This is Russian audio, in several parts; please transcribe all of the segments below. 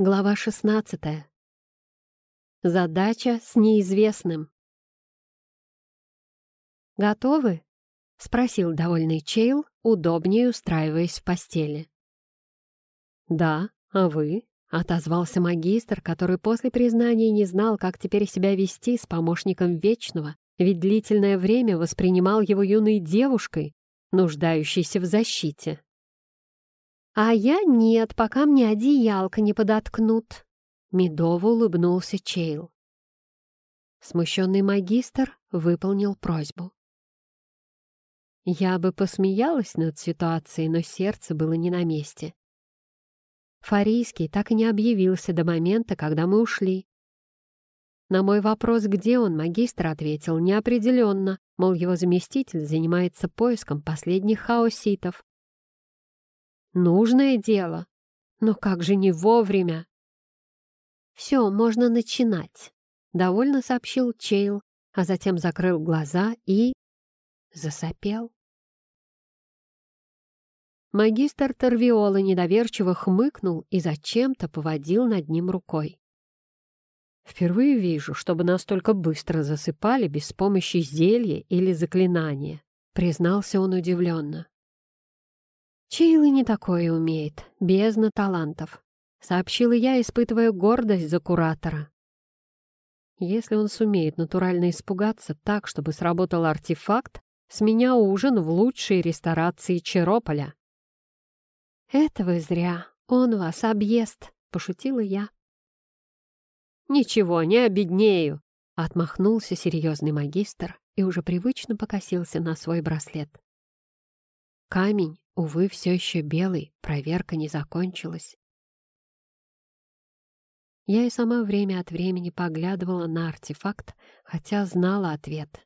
Глава 16. Задача с неизвестным. «Готовы?» — спросил довольный Чейл, удобнее устраиваясь в постели. «Да, а вы?» — отозвался магистр, который после признания не знал, как теперь себя вести с помощником Вечного, ведь длительное время воспринимал его юной девушкой, нуждающейся в защите. «А я нет, пока мне одеялко не подоткнут», — медово улыбнулся Чейл. Смущенный магистр выполнил просьбу. Я бы посмеялась над ситуацией, но сердце было не на месте. Фарийский так и не объявился до момента, когда мы ушли. На мой вопрос, где он, магистр ответил неопределенно, мол, его заместитель занимается поиском последних хаоситов. Нужное дело. Но как же не вовремя? «Все, можно начинать», — довольно сообщил Чейл, а затем закрыл глаза и... засопел. Магистр Торвиола недоверчиво хмыкнул и зачем-то поводил над ним рукой. «Впервые вижу, чтобы настолько быстро засыпали без помощи зелья или заклинания», — признался он удивленно. Чейл и не такое умеет, бездна талантов, сообщила я, испытывая гордость за куратора. Если он сумеет натурально испугаться так, чтобы сработал артефакт, с меня ужин в лучшей ресторации Черополя. «Это вы зря, он вас объест», — пошутила я. «Ничего, не обеднею», — отмахнулся серьезный магистр и уже привычно покосился на свой браслет. Камень Увы, все еще белый, проверка не закончилась. Я и сама время от времени поглядывала на артефакт, хотя знала ответ.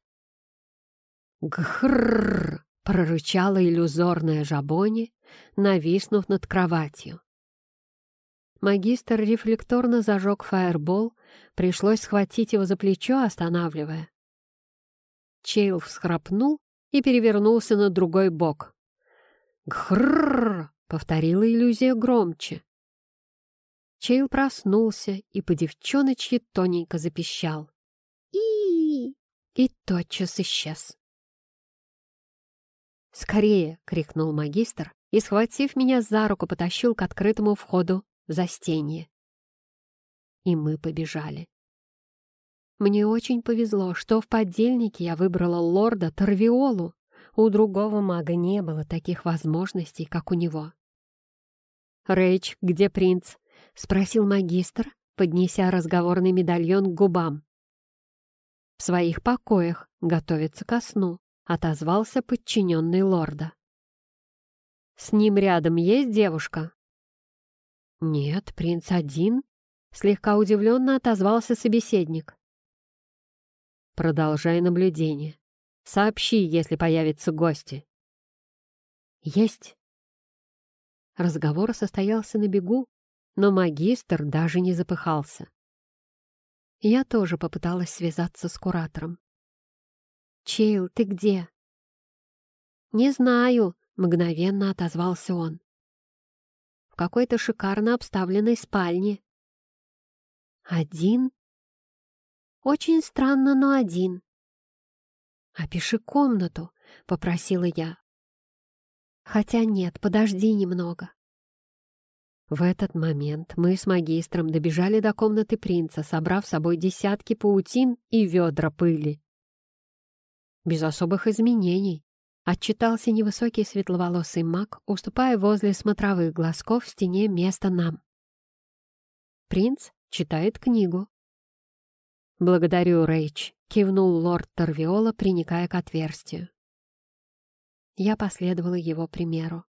«Гхрррр!» — прорычала иллюзорная жабони, нависнув над кроватью. Магистр рефлекторно зажег фаербол, пришлось схватить его за плечо, останавливая. Чейл всхрапнул и перевернулся на другой бок. «Гхрррр!» — повторила иллюзия громче. Чейл проснулся и по девчоночьи тоненько запищал. и И тотчас исчез. «Скорее!» — крикнул магистр и, схватив меня за руку, потащил к открытому входу в застенье. И мы побежали. Мне очень повезло, что в подельнике я выбрала лорда Торвиолу, у другого мага не было таких возможностей, как у него. «Рэйч, где принц?» — спросил магистр, поднеся разговорный медальон к губам. «В своих покоях, готовится ко сну», — отозвался подчиненный лорда. «С ним рядом есть девушка?» «Нет, принц один», — слегка удивленно отозвался собеседник. «Продолжай наблюдение. Сообщи, если появятся гости». «Есть». Разговор состоялся на бегу, но магистр даже не запыхался. Я тоже попыталась связаться с куратором. «Чейл, ты где?» «Не знаю», — мгновенно отозвался он. «В какой-то шикарно обставленной спальне». «Один?» «Очень странно, но один. «Опиши комнату», — попросила я. «Хотя нет, подожди немного». В этот момент мы с магистром добежали до комнаты принца, собрав с собой десятки паутин и ведра пыли. Без особых изменений отчитался невысокий светловолосый маг, уступая возле смотровых глазков в стене место нам. Принц читает книгу. «Благодарю, Рэйч», — кивнул лорд Торвиола, приникая к отверстию. Я последовала его примеру.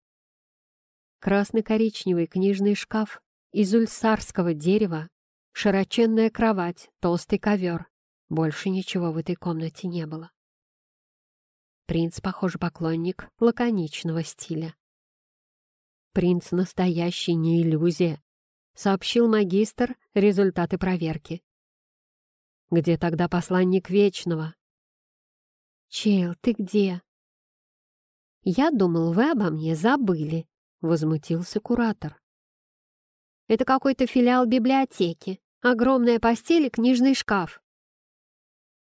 Красно-коричневый книжный шкаф из ульсарского дерева, широченная кровать, толстый ковер. Больше ничего в этой комнате не было. Принц, похоже, поклонник лаконичного стиля. «Принц настоящий, не иллюзия», — сообщил магистр результаты проверки. Где тогда посланник Вечного? Чейл, ты где? Я думал, вы обо мне забыли, возмутился куратор. Это какой-то филиал библиотеки. Огромная постель и книжный шкаф.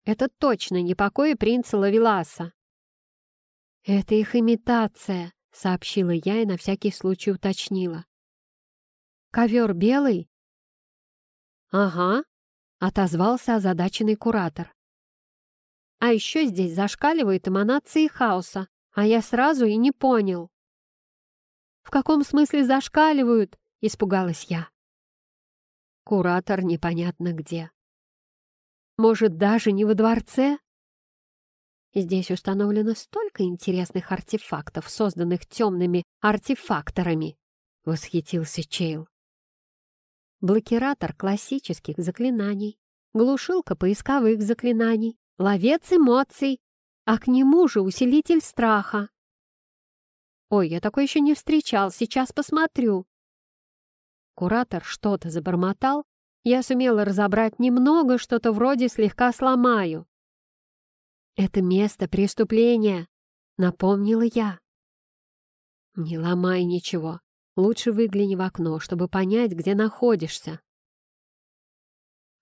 Это точно не покои принца Лавеласа. «Это их имитация», — сообщила я и на всякий случай уточнила. «Ковер белый?» «Ага», — отозвался озадаченный куратор. «А еще здесь зашкаливают эманации хаоса, а я сразу и не понял». «В каком смысле зашкаливают?» — испугалась я. Куратор непонятно где. Может, даже не во дворце? Здесь установлено столько интересных артефактов, созданных темными артефакторами, — восхитился Чейл. Блокиратор классических заклинаний, глушилка поисковых заклинаний, ловец эмоций, а к нему же усилитель страха. Ой, я такой еще не встречал, сейчас посмотрю. Куратор что-то забормотал. Я сумела разобрать немного, что-то вроде слегка сломаю. «Это место преступления», — напомнила я. «Не ломай ничего. Лучше выгляни в окно, чтобы понять, где находишься».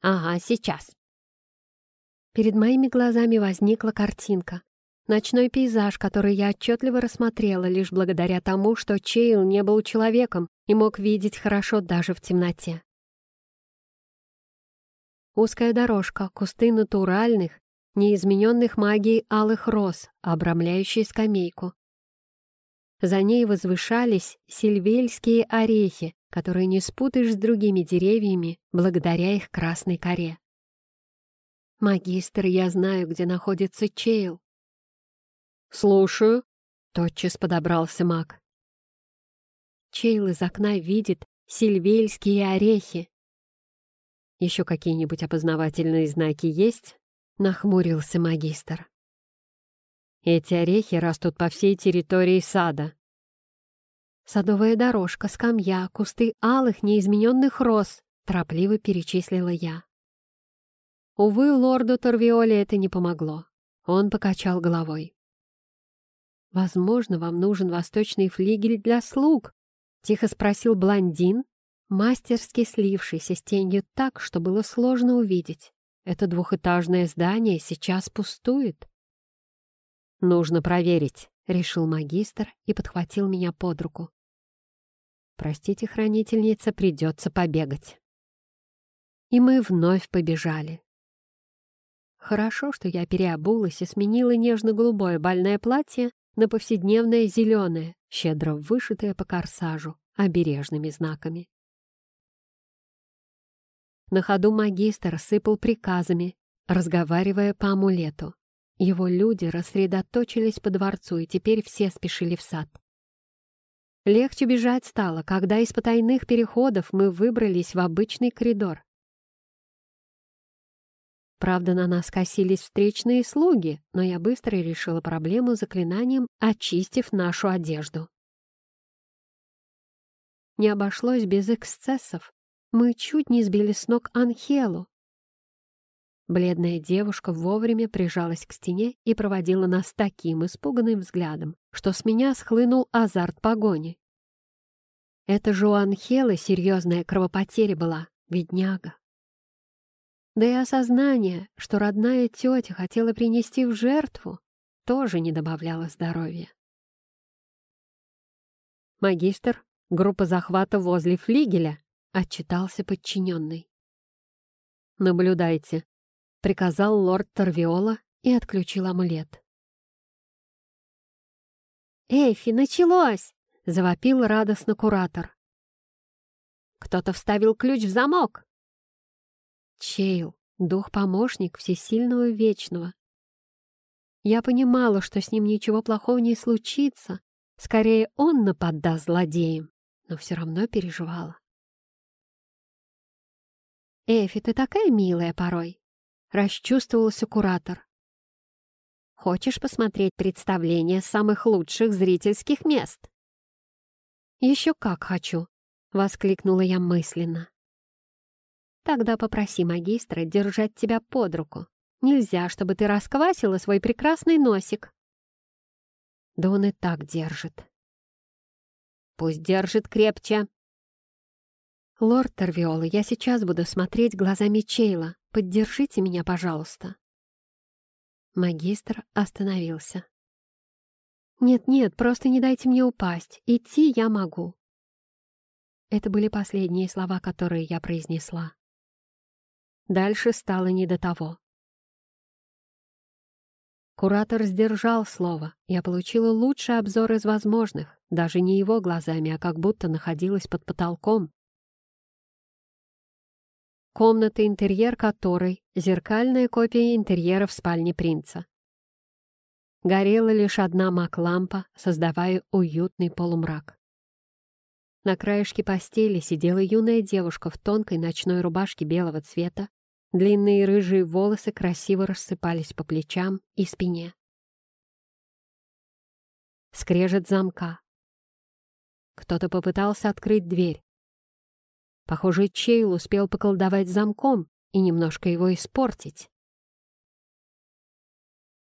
«Ага, сейчас». Перед моими глазами возникла картинка. Ночной пейзаж, который я отчетливо рассмотрела лишь благодаря тому, что Чейл не был человеком и мог видеть хорошо даже в темноте. Узкая дорожка, кусты натуральных, неизмененных магией алых роз, обрамляющие скамейку. За ней возвышались сильвельские орехи, которые не спутаешь с другими деревьями благодаря их красной коре. «Магистр, я знаю, где находится Чейл», «Слушаю», — тотчас подобрался маг. Чейл из окна видит сильвельские орехи. «Еще какие-нибудь опознавательные знаки есть?» — нахмурился магистр. «Эти орехи растут по всей территории сада». «Садовая дорожка, скамья, кусты алых неизмененных роз», — торопливо перечислила я. Увы, лорду Торвиоле это не помогло. Он покачал головой. «Возможно, вам нужен восточный флигель для слуг?» — тихо спросил блондин, мастерски слившийся с тенью так, что было сложно увидеть. Это двухэтажное здание сейчас пустует. «Нужно проверить», — решил магистр и подхватил меня под руку. «Простите, хранительница, придется побегать». И мы вновь побежали. Хорошо, что я переобулась и сменила нежно-голубое бальное платье на повседневное зеленое, щедро вышитое по корсажу, обережными знаками. На ходу магистр сыпал приказами, разговаривая по амулету. Его люди рассредоточились по дворцу, и теперь все спешили в сад. Легче бежать стало, когда из потайных переходов мы выбрались в обычный коридор. Правда, на нас косились встречные слуги, но я быстро решила проблему заклинанием, очистив нашу одежду. Не обошлось без эксцессов. Мы чуть не сбили с ног Анхелу. Бледная девушка вовремя прижалась к стене и проводила нас таким испуганным взглядом, что с меня схлынул азарт погони. Это же у Анхелы серьезная кровопотеря была, бедняга. Да и осознание, что родная тетя хотела принести в жертву, тоже не добавляло здоровья. «Магистр, группа захвата возле флигеля», — отчитался подчиненный. «Наблюдайте», — приказал лорд Торвиола и отключил амулет. «Эйфи, началось!» — завопил радостно куратор. «Кто-то вставил ключ в замок!» Чейл, дух-помощник Всесильного Вечного. Я понимала, что с ним ничего плохого не случится, скорее он нападаст злодеям, но все равно переживала. «Эфи, ты такая милая порой!» — расчувствовался куратор. «Хочешь посмотреть представление самых лучших зрительских мест?» «Еще как хочу!» — воскликнула я мысленно. Тогда попроси магистра держать тебя под руку. Нельзя, чтобы ты расквасила свой прекрасный носик. Да он и так держит. Пусть держит крепче. «Лорд Торвиола, я сейчас буду смотреть глазами Чейла. Поддержите меня, пожалуйста». Магистр остановился. «Нет-нет, просто не дайте мне упасть. Идти я могу». Это были последние слова, которые я произнесла. Дальше стало не до того. Куратор сдержал слово. Я получила лучший обзор из возможных, даже не его глазами, а как будто находилась под потолком. Комната, интерьер которой — зеркальная копия интерьера в спальне принца. Горела лишь одна мак-лампа, создавая уютный полумрак. На краешке постели сидела юная девушка в тонкой ночной рубашке белого цвета Длинные рыжие волосы красиво рассыпались по плечам и спине. Скрежет замка. Кто-то попытался открыть дверь. Похоже, Чейл успел поколдовать замком и немножко его испортить.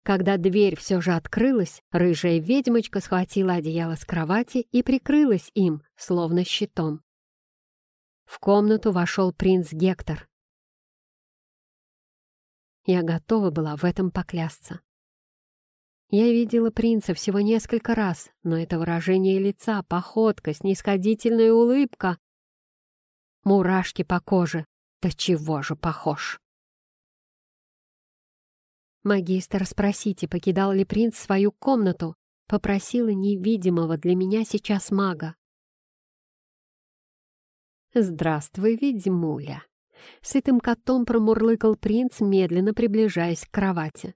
Когда дверь все же открылась, рыжая ведьмочка схватила одеяло с кровати и прикрылась им, словно щитом. В комнату вошел принц Гектор. Я готова была в этом поклясться. Я видела принца всего несколько раз, но это выражение лица, походка, снисходительная улыбка, мурашки по коже. Да чего же похож? Магистр, спросите, покидал ли принц свою комнату, попросила невидимого для меня сейчас мага. «Здравствуй, ведьмуля!» Сытым котом промурлыкал принц, медленно приближаясь к кровати.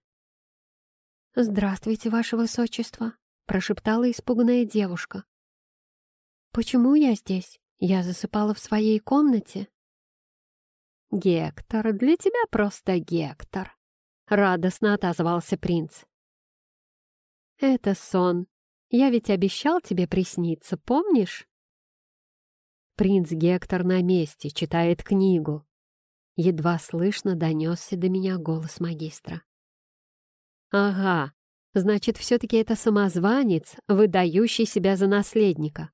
«Здравствуйте, ваше высочество», — прошептала испуганная девушка. «Почему я здесь? Я засыпала в своей комнате». «Гектор, для тебя просто Гектор», — радостно отозвался принц. «Это сон. Я ведь обещал тебе присниться, помнишь?» Принц Гектор на месте, читает книгу. Едва слышно донесся до меня голос магистра. «Ага, значит, все-таки это самозванец, выдающий себя за наследника».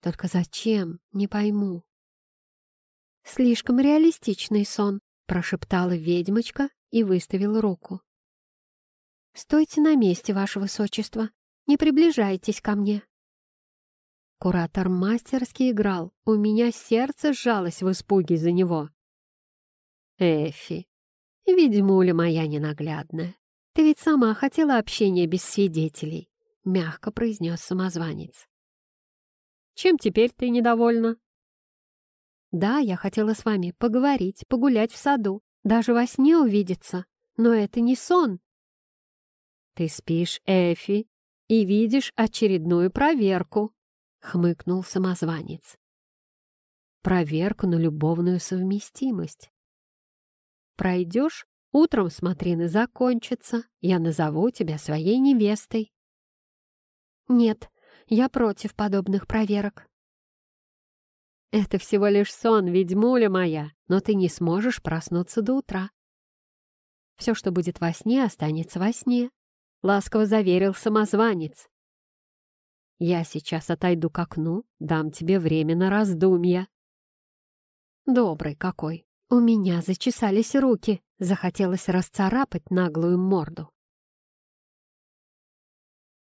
«Только зачем? Не пойму». «Слишком реалистичный сон», — прошептала ведьмочка и выставила руку. «Стойте на месте, ваше высочество, не приближайтесь ко мне». Куратор мастерски играл, у меня сердце сжалось в испуге за него. «Эфи, ведьмуля моя ненаглядная, ты ведь сама хотела общения без свидетелей», — мягко произнес самозванец. «Чем теперь ты недовольна?» «Да, я хотела с вами поговорить, погулять в саду, даже во сне увидеться, но это не сон». «Ты спишь, Эфи, и видишь очередную проверку», — хмыкнул самозванец. «Проверку на любовную совместимость. Пройдешь, утром смотрины закончатся, я назову тебя своей невестой». «Нет, я против подобных проверок». «Это всего лишь сон, ведьмуля моя, но ты не сможешь проснуться до утра. Все, что будет во сне, останется во сне», — ласково заверил самозванец. Я сейчас отойду к окну, дам тебе время на раздумья. Добрый какой. У меня зачесались руки, захотелось расцарапать наглую морду.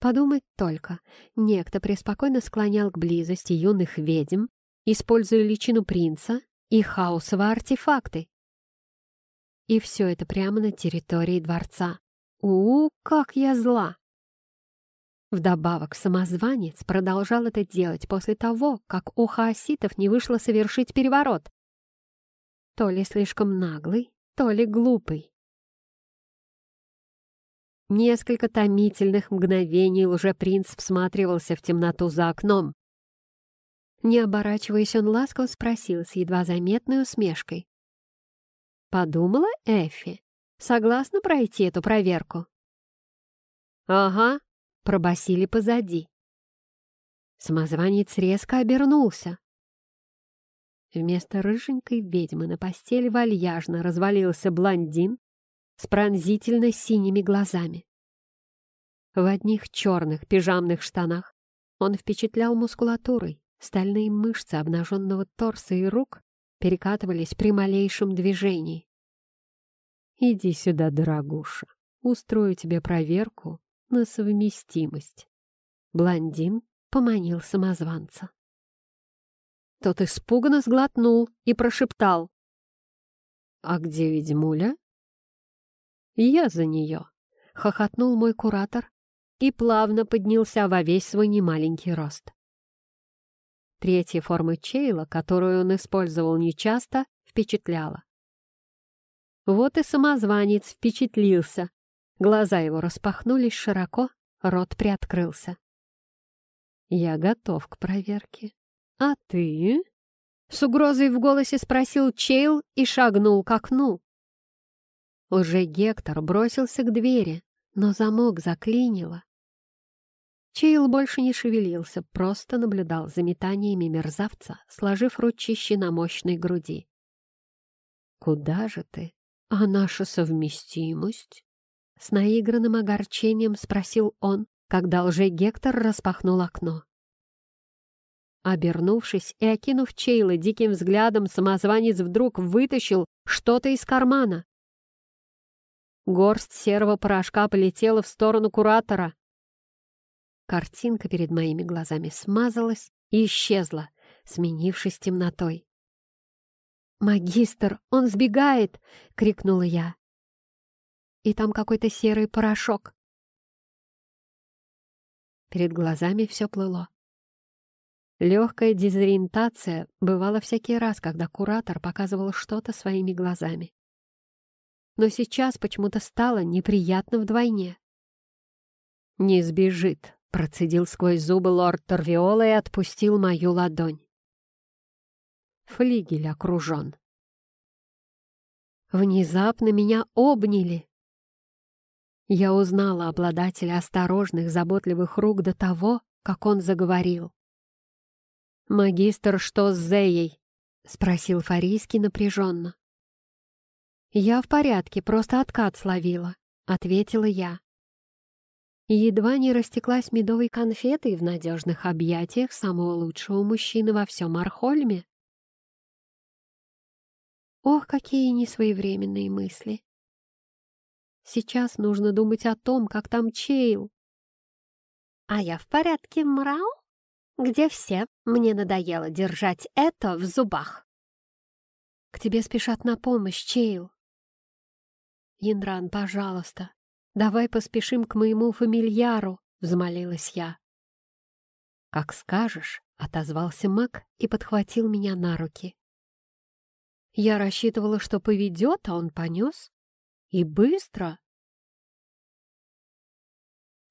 Подумать только, некто преспокойно склонял к близости юных ведьм, используя личину принца и хаосовые артефакты. И все это прямо на территории дворца. У, -у как я зла! Вдобавок, самозванец продолжал это делать после того, как у хаоситов не вышло совершить переворот. То ли слишком наглый, то ли глупый. Несколько томительных мгновений лже-принц всматривался в темноту за окном. Не оборачиваясь, он ласково спросил с едва заметной усмешкой. «Подумала Эфи? Согласна пройти эту проверку?» «Ага», пробасили позади. Самозванец резко обернулся. Вместо рыженькой ведьмы на постели вальяжно развалился блондин с пронзительно синими глазами. В одних черных пижамных штанах он впечатлял мускулатурой, Стальные мышцы обнаженного торса и рук перекатывались при малейшем движении. «Иди сюда, дорогуша, устрою тебе проверку на совместимость». Блондин поманил самозванца. Тот испуганно сглотнул и прошептал. «А где ведьмуля?» «Я за нее», — хохотнул мой куратор и плавно поднялся во весь свой немаленький рост. Третья форма Чейла, которую он использовал нечасто, впечатляла. Вот и самозванец впечатлился. Глаза его распахнулись широко, рот приоткрылся. «Я готов к проверке. А ты?» С угрозой в голосе спросил Чейл и шагнул к окну. Лже-Гектор бросился к двери, но замок заклинило. Чейл больше не шевелился, просто наблюдал за метаниями мерзавца, сложив ручищи на мощной груди. «Куда же ты? А наша совместимость?» С наигранным огорчением спросил он, когда лже-Гектор распахнул окно. Обернувшись и окинув Чейла диким взглядом, самозванец вдруг вытащил что-то из кармана. Горсть серого порошка полетела в сторону куратора. Картинка перед моими глазами смазалась и исчезла, сменившись темнотой. «Магистр, он сбегает!» — крикнула я. «И там какой-то серый порошок». Перед глазами все плыло. Легкая дезориентация бывала всякий раз, когда куратор показывал что-то своими глазами. Но сейчас почему-то стало неприятно вдвойне. «Не сбежит», Процедил сквозь зубы лорд Торвиола и отпустил мою ладонь. Флигель окружен. Внезапно меня обняли. Я узнала обладателя осторожных, заботливых рук до того, как он заговорил. «Магистр, что с Зеей?» — спросил Фарийский напряженно. «Я в порядке, просто откат словила», — ответила я едва не растеклась медовой конфетой в надежных объятиях самого лучшего мужчины во всем Архольме. Ох, какие несвоевременные мысли! Сейчас нужно думать о том, как там Чейл. А я в порядке, мрау? Где все? Мне надоело держать это в зубах. К тебе спешат на помощь, Чейл. Яндран, пожалуйста, «Давай поспешим к моему фамильяру», — взмолилась я. «Как скажешь», — отозвался маг и подхватил меня на руки. Я рассчитывала, что поведет, а он понес. И быстро.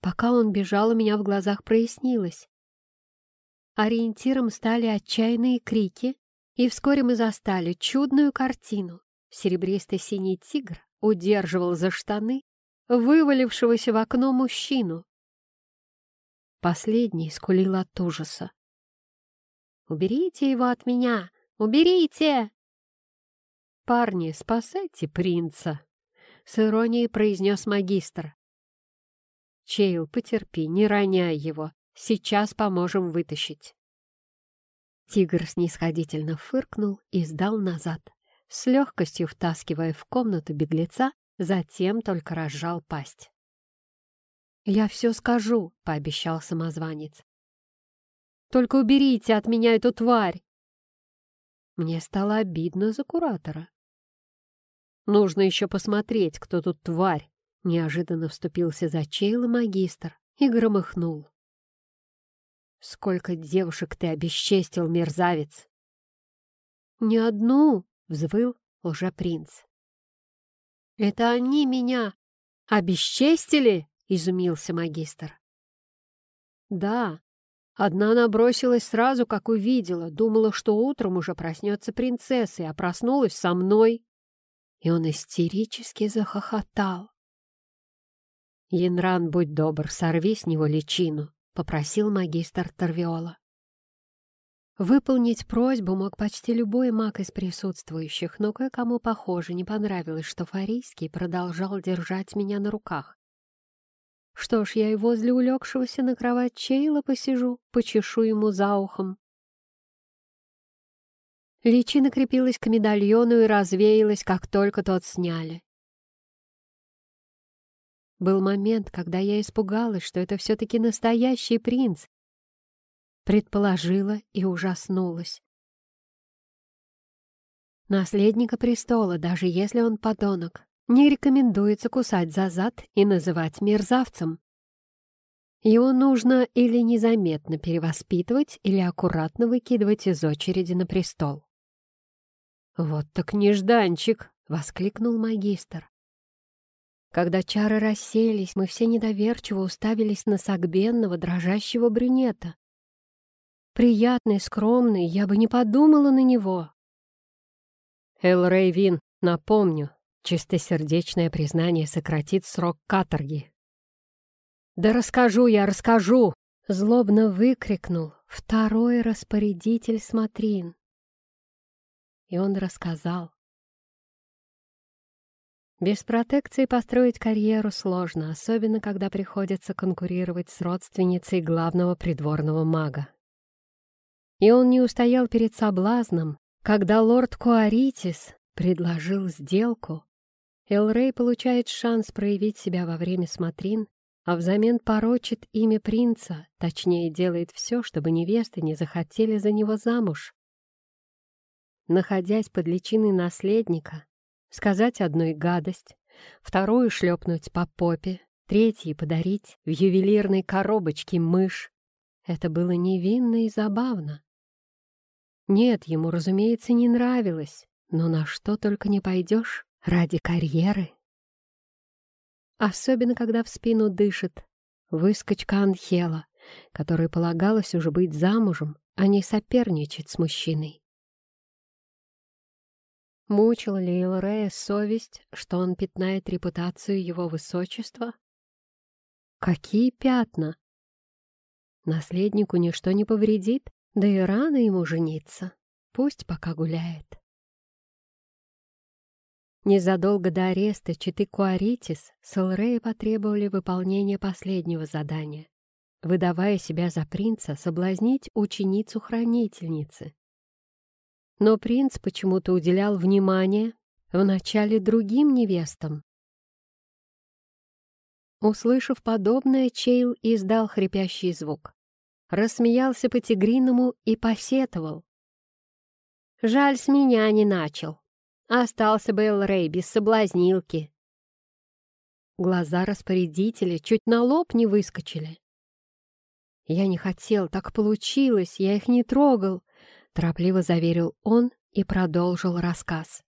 Пока он бежал, у меня в глазах прояснилось. Ориентиром стали отчаянные крики, и вскоре мы застали чудную картину. Серебристый синий тигр удерживал за штаны вывалившегося в окно мужчину. Последний скулил от ужаса. «Уберите его от меня! Уберите!» «Парни, спасайте принца!» — с иронией произнес магистр. «Чейл, потерпи, не роняй его. Сейчас поможем вытащить». Тигр снисходительно фыркнул и сдал назад, с легкостью втаскивая в комнату беглеца затем только разжал пасть. «Я все скажу», — пообещал самозванец. «Только уберите от меня эту тварь!» Мне стало обидно за куратора. «Нужно еще посмотреть, кто тут тварь!» Неожиданно вступился за Чейла магистр и громыхнул. «Сколько девушек ты обесчестил, мерзавец!» «Не одну!» — взвыл лжепринц. «Это они меня обесчестили?» — изумился магистр. «Да, одна набросилась сразу, как увидела, думала, что утром уже проснется принцесса, а проснулась со мной». И он истерически захохотал. «Янран, будь добр, сорви с него личину», — попросил магистр Торвиола. Выполнить просьбу мог почти любой маг из присутствующих, но кое-кому, похоже, не понравилось, что Фарийский продолжал держать меня на руках. Что ж, я и возле улегшегося на кровать Чейла посижу, почешу ему за ухом. Личина крепилась к медальону и развеялась, как только тот сняли. Был момент, когда я испугалась, что это все-таки настоящий принц. Предположила и ужаснулась. Наследника престола, даже если он подонок, не рекомендуется кусать за зад и называть мерзавцем. Его нужно или незаметно перевоспитывать, или аккуратно выкидывать из очереди на престол. «Вот так нежданчик!» — воскликнул магистр. Когда чары расселись, мы все недоверчиво уставились на согбенного, дрожащего брюнета. Приятный, скромный, я бы не подумала на него. Эл Рейвин, напомню, чистосердечное признание сократит срок каторги. «Да расскажу я, расскажу!» — злобно выкрикнул второй распорядитель смотрин. И он рассказал. Без протекции построить карьеру сложно, особенно когда приходится конкурировать с родственницей главного придворного мага. И он не устоял перед соблазном, когда лорд Куаритис предложил сделку. Элрей получает шанс проявить себя во время смотрин, а взамен порочит имя принца, точнее делает все, чтобы невесты не захотели за него замуж. Находясь под личиной наследника, сказать одной гадость, вторую шлепнуть по попе, третьей подарить в ювелирной коробочке мышь. Это было невинно и забавно. Нет, ему, разумеется, не нравилось, но на что только не пойдешь ради карьеры. Особенно, когда в спину дышит выскочка Анхела, которой полагалось уже быть замужем, а не соперничать с мужчиной. Мучила ли Элрея совесть, что он пятнает репутацию его высочества? Какие пятна? Наследнику ничто не повредит, да и рано ему жениться. Пусть пока гуляет. Незадолго до ареста Читы Куаритис с Элрея потребовали выполнения последнего задания, выдавая себя за принца соблазнить ученицу-хранительницы. Но принц почему-то уделял внимание вначале другим невестам. Услышав подобное, Чейл издал хрипящий звук. Рассмеялся по-тигриному и посетовал. «Жаль, с меня не начал. Остался бы Элрей без соблазнилки». Глаза распорядителя чуть на лоб не выскочили. «Я не хотел, так получилось, я их не трогал. Торопливо заверил он и продолжил рассказ.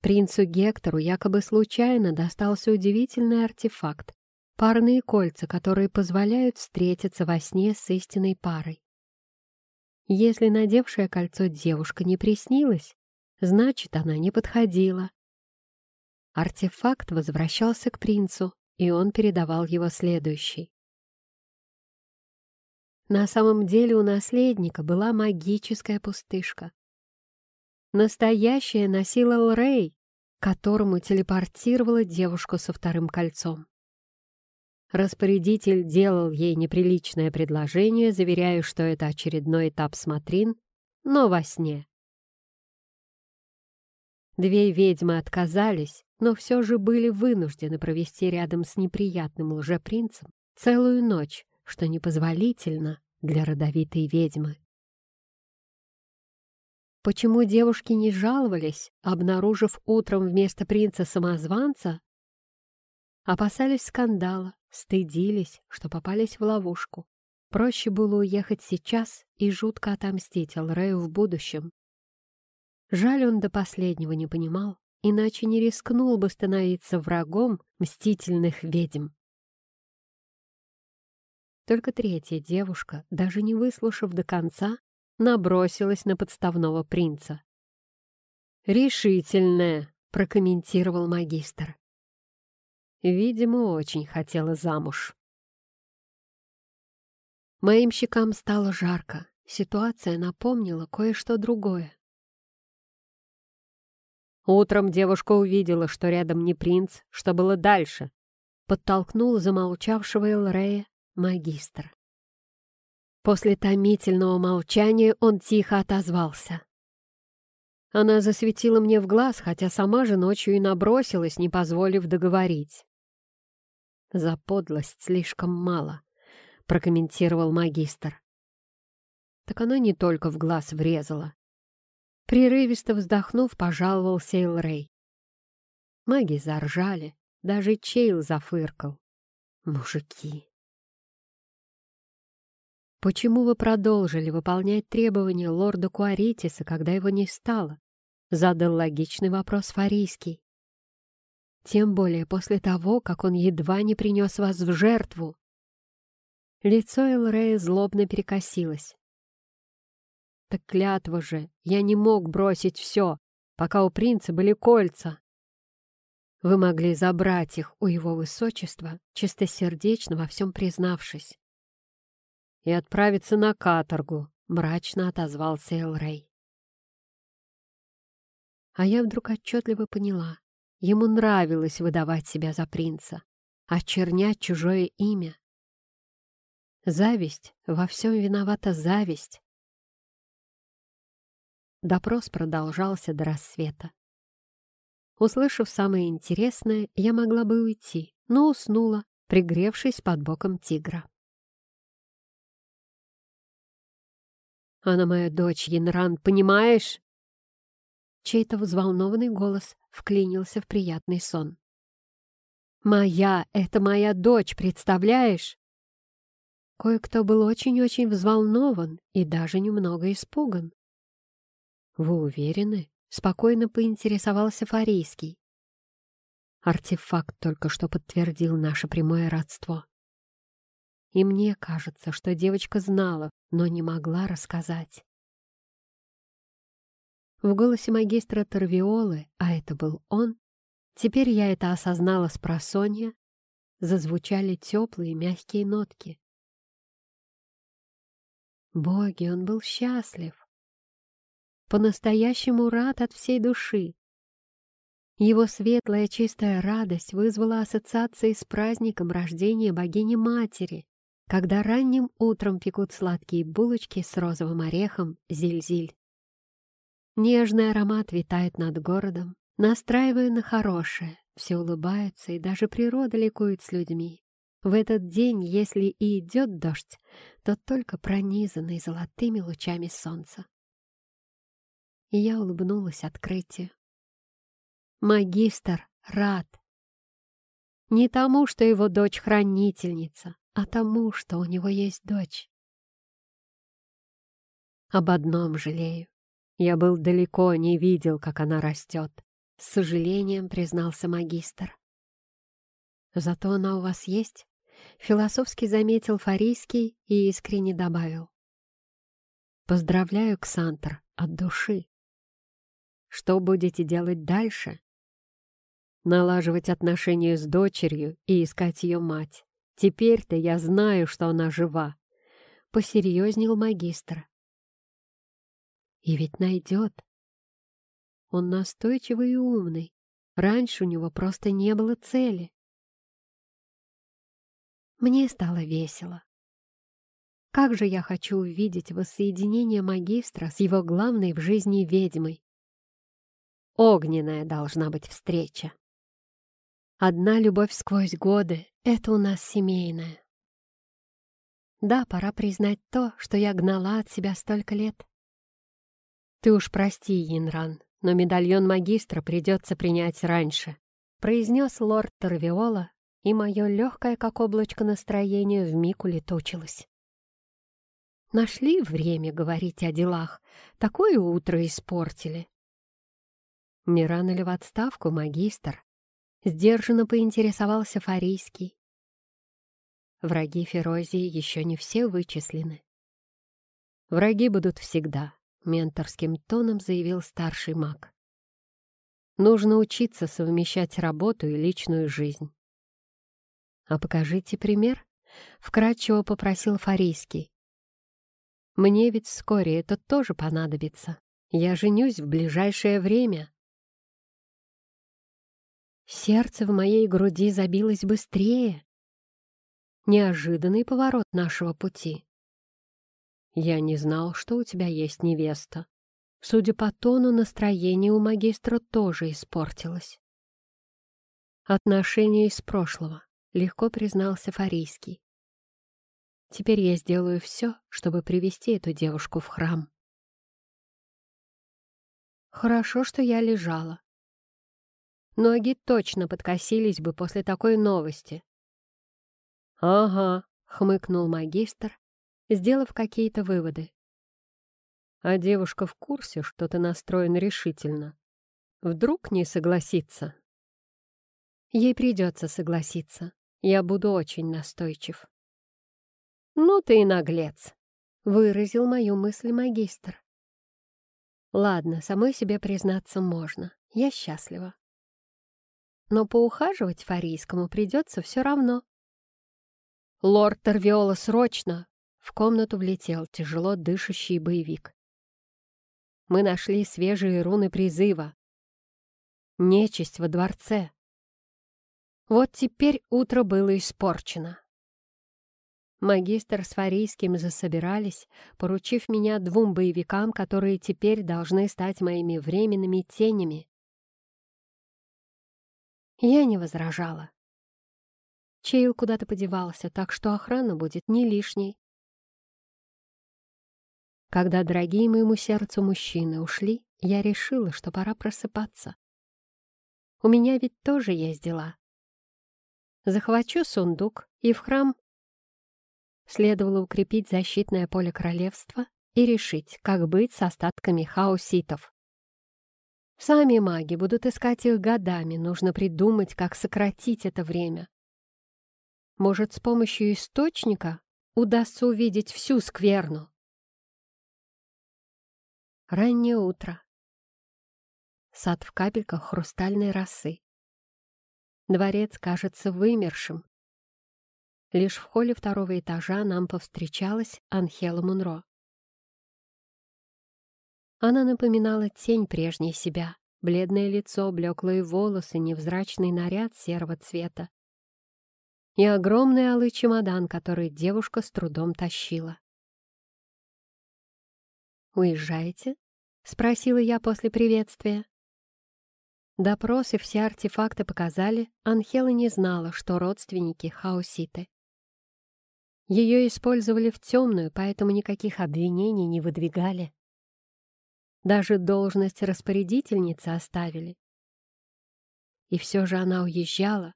Принцу Гектору якобы случайно достался удивительный артефакт — парные кольца, которые позволяют встретиться во сне с истинной парой. Если надевшая кольцо девушка не приснилась, значит, она не подходила. Артефакт возвращался к принцу, и он передавал его следующий. На самом деле у наследника была магическая пустышка. Настоящая носила Рэй, которому телепортировала девушку со вторым кольцом. Распорядитель делал ей неприличное предложение, заверяя, что это очередной этап смотрин, но во сне. Две ведьмы отказались, но все же были вынуждены провести рядом с неприятным лжепринцем целую ночь, что непозволительно для родовитой ведьмы. Почему девушки не жаловались, обнаружив утром вместо принца-самозванца? Опасались скандала, стыдились, что попались в ловушку. Проще было уехать сейчас и жутко отомстить Алрею в будущем. Жаль, он до последнего не понимал, иначе не рискнул бы становиться врагом мстительных ведьм. Только третья девушка, даже не выслушав до конца, набросилась на подставного принца. «Решительная», — прокомментировал магистр. Видимо, очень хотела замуж. Моим щекам стало жарко. Ситуация напомнила кое-что другое. Утром девушка увидела, что рядом не принц, что было дальше. Подтолкнула замолчавшего Элрея магистр. После томительного молчания он тихо отозвался. Она засветила мне в глаз, хотя сама же ночью и набросилась, не позволив договорить. «За подлость слишком мало», — прокомментировал магистр. Так она не только в глаз врезала. Прерывисто вздохнув, пожаловал Сейлрей. Маги заржали, даже Чейл зафыркал. Мужики. «Почему вы продолжили выполнять требования лорда Куаритиса, когда его не стало?» — задал логичный вопрос Фарийский. «Тем более после того, как он едва не принес вас в жертву». Лицо Элрея злобно перекосилось. «Так клятва же! Я не мог бросить все, пока у принца были кольца!» Вы могли забрать их у его высочества, чистосердечно во всем признавшись и отправиться на каторгу», — мрачно отозвался Элрей. А я вдруг отчетливо поняла, ему нравилось выдавать себя за принца, очернять чужое имя. Зависть, во всем виновата зависть. Допрос продолжался до рассвета. Услышав самое интересное, я могла бы уйти, но уснула, пригревшись под боком тигра. Она моя дочь, Янран, понимаешь?» Чей-то взволнованный голос вклинился в приятный сон. «Моя! Это моя дочь, представляешь?» Кое-кто был очень-очень взволнован и даже немного испуган. «Вы уверены?» — спокойно поинтересовался Фарийский. Артефакт только что подтвердил наше прямое родство. И мне кажется, что девочка знала, но не могла рассказать. В голосе магистра Торвиолы, а это был он, теперь я это осознала с просонья, зазвучали теплые мягкие нотки. Боги, он был счастлив. По-настоящему рад от всей души. Его светлая чистая радость вызвала ассоциации с праздником рождения богини-матери, когда ранним утром пекут сладкие булочки с розовым орехом зиль-зиль. Нежный аромат витает над городом, настраивая на хорошее, все улыбаются, и даже природа ликует с людьми. В этот день, если и идет дождь, то только пронизанный золотыми лучами солнца. И я улыбнулась открытию. Магистр рад. Не тому, что его дочь хранительница, а тому, что у него есть дочь. Об одном жалею. Я был далеко, не видел, как она растет. С сожалением признался магистр. Зато она у вас есть? Философски заметил Фарийский и искренне добавил. Поздравляю, Ксантр, от души. Что будете делать дальше? Налаживать отношения с дочерью и искать ее мать. Теперь-то я знаю, что она жива. Посерьезнел магистр. И ведь найдет. Он настойчивый и умный. Раньше у него просто не было цели. Мне стало весело. Как же я хочу увидеть воссоединение магистра с его главной в жизни ведьмой. Огненная должна быть встреча. Одна любовь сквозь годы — это у нас семейная. Да, пора признать то, что я гнала от себя столько лет. Ты уж прости, Янран, но медальон магистра придется принять раньше, произнес лорд Торвиола, и мое легкое, как облачко, настроение вмиг улетучилось. Нашли время говорить о делах, такое утро испортили. Не рано ли в отставку, магистр? Сдержанно поинтересовался Фарийский. Враги Ферозии еще не все вычислены. Враги будут всегда, менторским тоном заявил старший маг. Нужно учиться совмещать работу и личную жизнь. «А покажите пример», — вкратчиво попросил Фарийский. «Мне ведь вскоре это тоже понадобится. Я женюсь в ближайшее время». Сердце в моей груди забилось быстрее. Неожиданный поворот нашего пути. Я не знал, что у тебя есть невеста. Судя по тону, настроение у магистра тоже испортилось. Отношения из прошлого, легко признался Фарийский. Теперь я сделаю все, чтобы привести эту девушку в храм. Хорошо, что я лежала. Ноги точно подкосились бы после такой новости. «Ага», — хмыкнул магистр, сделав какие-то выводы. «А девушка в курсе, что ты настроен решительно. Вдруг не согласится?» «Ей придется согласиться. Я буду очень настойчив». «Ну ты и наглец», — выразил мою мысль магистр. «Ладно, самой себе признаться можно. Я счастлива. Но поухаживать Фарийскому придется все равно». «Лорд Торвиола, срочно!» В комнату влетел тяжело дышащий боевик. Мы нашли свежие руны призыва. Нечисть во дворце. Вот теперь утро было испорчено. Магистр с Фарийским засобирались, поручив меня двум боевикам, которые теперь должны стать моими временными тенями. Я не возражала. Чейл куда-то подевался, так что охрана будет не лишней. Когда дорогие моему сердцу мужчины ушли, я решила, что пора просыпаться. У меня ведь тоже есть дела. Захвачу сундук и в храм. Следовало укрепить защитное поле королевства и решить, как быть с остатками хаоситов. Сами маги будут искать их годами, нужно придумать, как сократить это время. Может, с помощью источника удастся увидеть всю скверну? Раннее утро. Сад в капельках хрустальной росы. Дворец кажется вымершим. Лишь в холле второго этажа нам повстречалась Анхела Мунро. Она напоминала тень прежней себя, бледное лицо, блеклые волосы, невзрачный наряд серого цвета и огромный алый чемодан, который девушка с трудом тащила. «Уезжаете?» — спросила я после приветствия. Допросы, все артефакты показали, Анхела не знала, что родственники — хаоситы. Ее использовали в темную, поэтому никаких обвинений не выдвигали. Даже должность распорядительницы оставили. И все же она уезжала.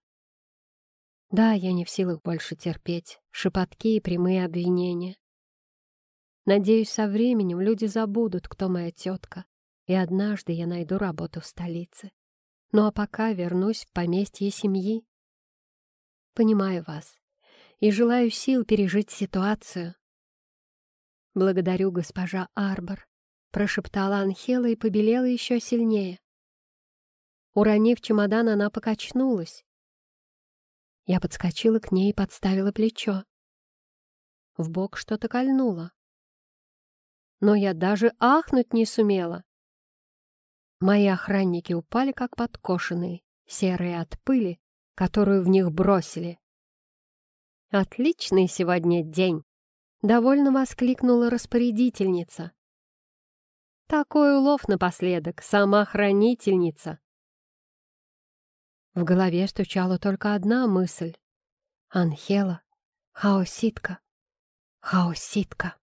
Да, я не в силах больше терпеть шепотки и прямые обвинения. Надеюсь, со временем люди забудут, кто моя тетка, и однажды я найду работу в столице. Ну а пока вернусь в поместье семьи. Понимаю вас и желаю сил пережить ситуацию. Благодарю, госпожа Арбор, прошептала Анхела и побелела еще сильнее. Уронив чемодан, она покачнулась. Я подскочила к ней и подставила плечо. В бок что-то кольнуло но я даже ахнуть не сумела. Мои охранники упали как подкошенные, серые от пыли, которую в них бросили. «Отличный сегодня день!» — довольно воскликнула распорядительница. «Такой улов напоследок, сама хранительница!» В голове стучала только одна мысль. «Анхела, хаоситка, хаоситка!»